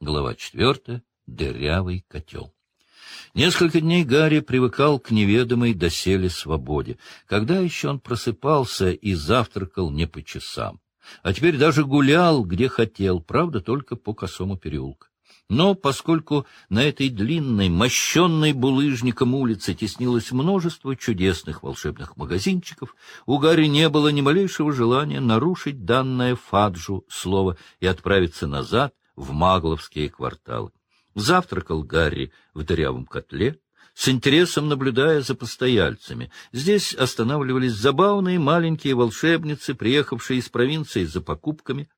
Глава четвертая. Дырявый котел. Несколько дней Гарри привыкал к неведомой доселе свободе. Когда еще он просыпался и завтракал не по часам? А теперь даже гулял, где хотел, правда, только по косому переулку. Но поскольку на этой длинной, мощенной булыжником улице теснилось множество чудесных волшебных магазинчиков, у Гарри не было ни малейшего желания нарушить данное Фаджу слово и отправиться назад в магловские кварталы. Завтракал Гарри в дырявом котле, с интересом наблюдая за постояльцами. Здесь останавливались забавные маленькие волшебницы, приехавшие из провинции за покупками,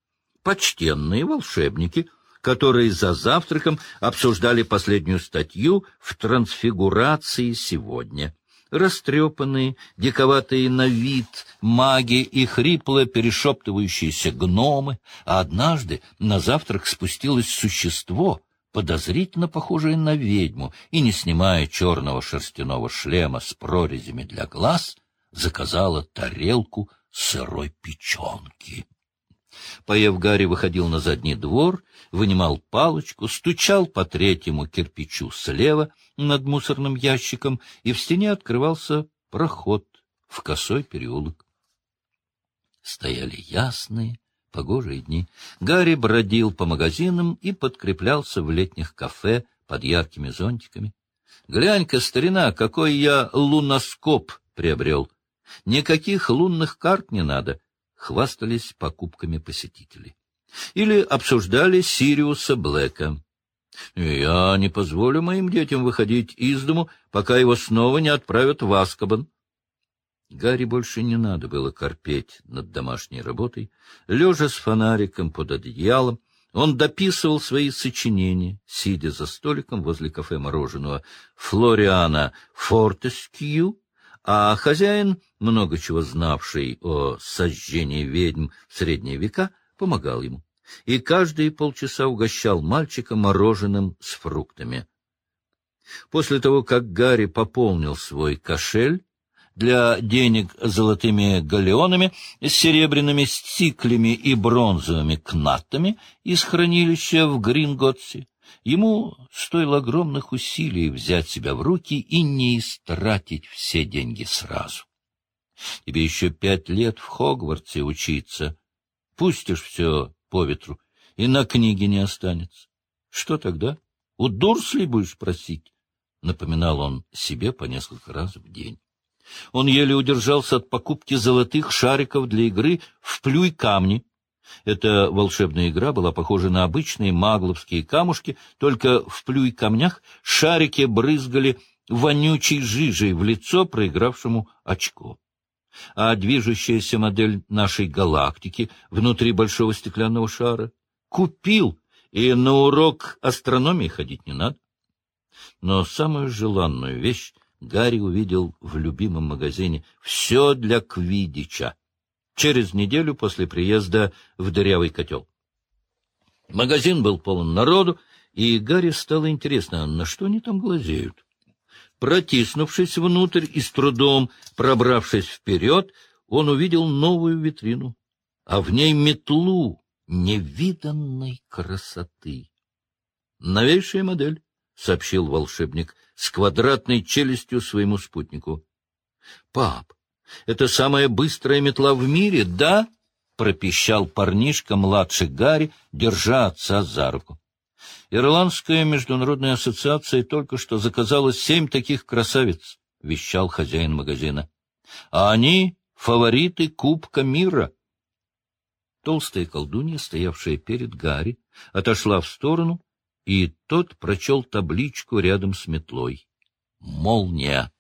почтенные волшебники — которые за завтраком обсуждали последнюю статью в трансфигурации сегодня. Растрепанные, диковатые на вид маги и хрипло перешептывающиеся гномы, а однажды на завтрак спустилось существо, подозрительно похожее на ведьму, и, не снимая черного шерстяного шлема с прорезями для глаз, заказала тарелку сырой печенки. Поев, Гарри выходил на задний двор, вынимал палочку, стучал по третьему кирпичу слева над мусорным ящиком, и в стене открывался проход в косой переулок. Стояли ясные, погожие дни. Гарри бродил по магазинам и подкреплялся в летних кафе под яркими зонтиками. «Глянь-ка, старина, какой я луноскоп приобрел! Никаких лунных карт не надо!» Хвастались покупками посетителей. Или обсуждали Сириуса Блэка. «Я не позволю моим детям выходить из дому, пока его снова не отправят в Аскобан». Гарри больше не надо было корпеть над домашней работой. Лежа с фонариком под одеялом, он дописывал свои сочинения, сидя за столиком возле кафе мороженого Флориана Фортескью, а хозяин, много чего знавший о сожжении ведьм в средние века, помогал ему и каждые полчаса угощал мальчика мороженым с фруктами. После того, как Гарри пополнил свой кошель для денег золотыми галеонами, серебряными стиклями и бронзовыми кнатами из хранилища в Гринготсе, Ему стоило огромных усилий взять себя в руки и не истратить все деньги сразу. Тебе еще пять лет в Хогвартсе учиться. Пустишь все по ветру, и на книге не останется. Что тогда? У Дурсли будешь просить? Напоминал он себе по несколько раз в день. Он еле удержался от покупки золотых шариков для игры в плюй камни эта волшебная игра была похожа на обычные магловские камушки, только в плюй камнях шарики брызгали вонючей жижей в лицо проигравшему очко. А движущаяся модель нашей галактики внутри большого стеклянного шара купил, и на урок астрономии ходить не надо. Но самую желанную вещь Гарри увидел в любимом магазине «Все для Квидича» через неделю после приезда в дырявый котел. Магазин был полон народу, и Гарри стало интересно, на что они там глазеют. Протиснувшись внутрь и с трудом пробравшись вперед, он увидел новую витрину, а в ней метлу невиданной красоты. «Новейшая модель», — сообщил волшебник с квадратной челюстью своему спутнику. — Пап, это самая быстрая метла в мире, да? — пропищал парнишка, младший Гарри, держа отца за руку. Ирландская международная ассоциация только что заказала семь таких красавиц, — вещал хозяин магазина. — А они — фавориты Кубка мира. Толстая колдунья, стоявшая перед Гарри, отошла в сторону, и тот прочел табличку рядом с метлой. «Молния»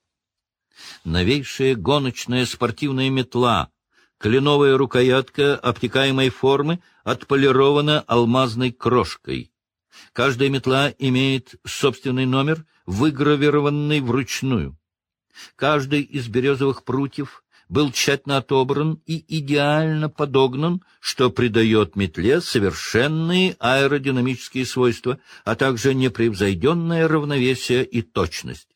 новейшая гоночная спортивная метла, кленовая рукоятка обтекаемой формы отполирована алмазной крошкой. Каждая метла имеет собственный номер, выгравированный вручную. Каждый из березовых прутьев был тщательно отобран и идеально подогнан, что придает метле совершенные аэродинамические свойства, а также непревзойденное равновесие и точность.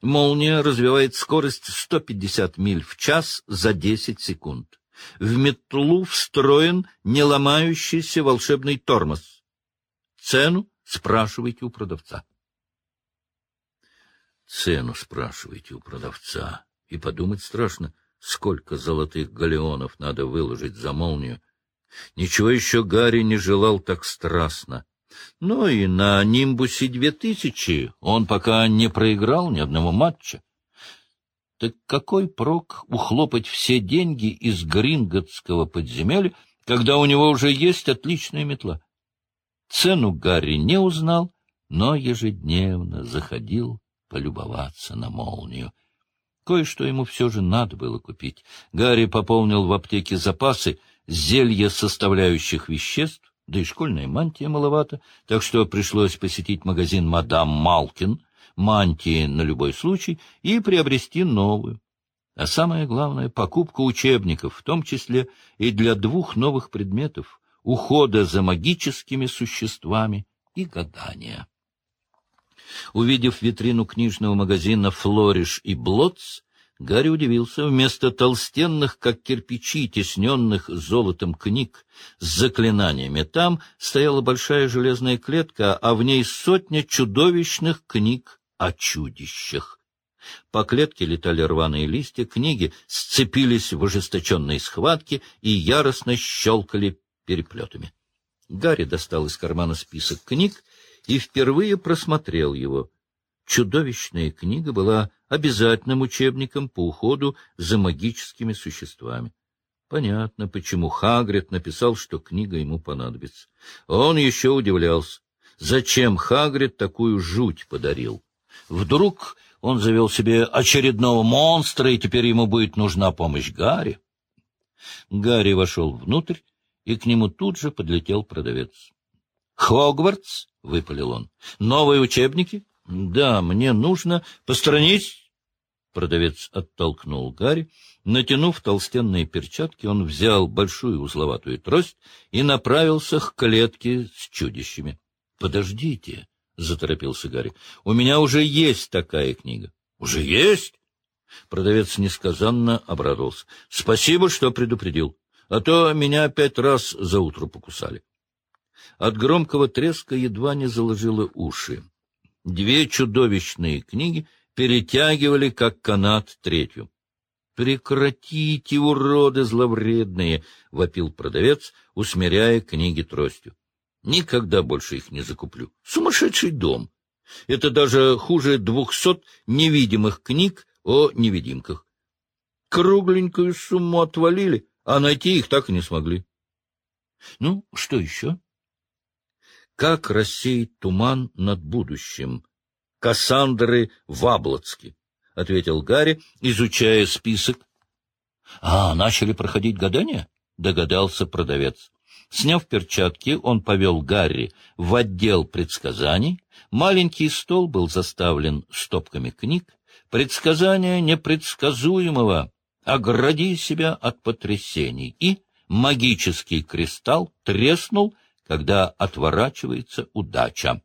Молния развивает скорость 150 миль в час за 10 секунд. В метлу встроен неломающийся волшебный тормоз. Цену Спрашивайте у продавца. Цену спрашивайте у продавца. И подумать страшно, сколько золотых галеонов надо выложить за молнию. Ничего еще Гарри не желал так страстно. Но и на «Нимбусе 2000» он пока не проиграл ни одного матча. Так какой прок ухлопать все деньги из гринготского подземелья, когда у него уже есть отличная метла? Цену Гарри не узнал, но ежедневно заходил полюбоваться на молнию. Кое-что ему все же надо было купить. Гарри пополнил в аптеке запасы зелья составляющих веществ, да и школьная мантия маловато, так что пришлось посетить магазин «Мадам Малкин», мантии на любой случай, и приобрести новую. А самое главное — покупка учебников, в том числе и для двух новых предметов — ухода за магическими существами и гадания. Увидев витрину книжного магазина «Флориш» и «Блотс», Гарри удивился. Вместо толстенных, как кирпичи, тесненных золотом книг с заклинаниями, там стояла большая железная клетка, а в ней сотня чудовищных книг о чудищах. По клетке летали рваные листья, книги сцепились в ожесточенной схватке и яростно щелкали переплетами. Гарри достал из кармана список книг и впервые просмотрел его. Чудовищная книга была обязательным учебником по уходу за магическими существами. Понятно, почему Хагрид написал, что книга ему понадобится. Он еще удивлялся, зачем Хагрид такую жуть подарил. Вдруг он завел себе очередного монстра, и теперь ему будет нужна помощь Гарри. Гарри вошел внутрь, и к нему тут же подлетел продавец. — Хогвартс? — выпалил он. — Новые учебники? — Да, мне нужно... Посторонись! Продавец оттолкнул Гарри. Натянув толстенные перчатки, он взял большую узловатую трость и направился к клетке с чудищами. — Подождите, — заторопился Гарри, — у меня уже есть такая книга. — Уже есть? Продавец несказанно обрадовался. — Спасибо, что предупредил, а то меня пять раз за утро покусали. От громкого треска едва не заложило уши. Две чудовищные книги перетягивали, как канат, третью. — Прекратите, уроды зловредные! — вопил продавец, усмиряя книги тростью. — Никогда больше их не закуплю. Сумасшедший дом! Это даже хуже двухсот невидимых книг о невидимках. Кругленькую сумму отвалили, а найти их так и не смогли. Ну, что еще? Как рассеять туман над будущим? Кассандры Ваблоцки, — ответил Гарри, изучая список. — А, начали проходить гадания? — догадался продавец. Сняв перчатки, он повел Гарри в отдел предсказаний. Маленький стол был заставлен стопками книг. Предсказания непредсказуемого. Огради себя от потрясений. И магический кристалл треснул, когда отворачивается удача.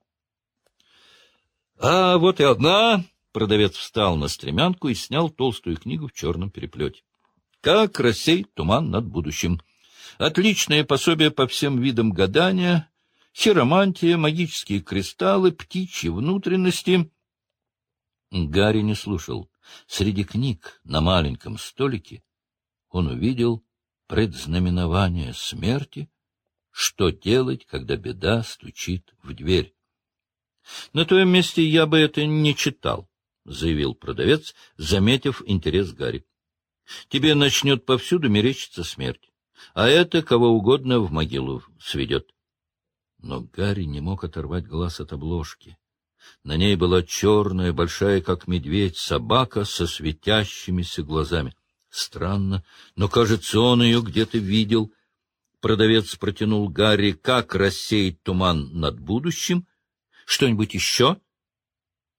— А вот и одна! — продавец встал на стремянку и снял толстую книгу в черном переплете. — Как рассеять туман над будущим. Отличное пособие по всем видам гадания, хиромантия, магические кристаллы, птичьи внутренности. Гарри не слушал. Среди книг на маленьком столике он увидел предзнаменование смерти что делать, когда беда стучит в дверь. — На твоем месте я бы это не читал, — заявил продавец, заметив интерес Гарри. — Тебе начнет повсюду мерещиться смерть, а это кого угодно в могилу сведет. Но Гарри не мог оторвать глаз от обложки. На ней была черная, большая, как медведь, собака со светящимися глазами. Странно, но, кажется, он ее где-то видел — Продавец протянул Гарри, как рассеять туман над будущим. Что-нибудь еще?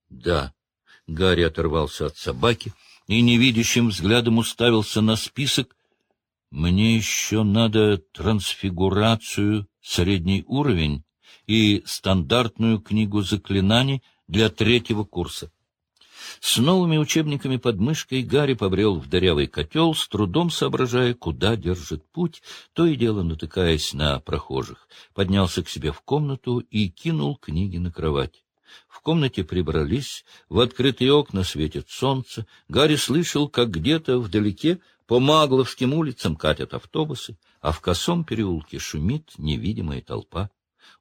Да. Гарри оторвался от собаки и невидящим взглядом уставился на список. Мне еще надо трансфигурацию, средний уровень и стандартную книгу заклинаний для третьего курса. С новыми учебниками под мышкой Гарри побрел в дырявый котел, с трудом соображая, куда держит путь, то и дело натыкаясь на прохожих. Поднялся к себе в комнату и кинул книги на кровать. В комнате прибрались, в открытые окна светит солнце. Гарри слышал, как где-то вдалеке по Магловским улицам катят автобусы, а в косом переулке шумит невидимая толпа.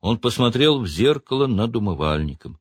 Он посмотрел в зеркало над умывальником.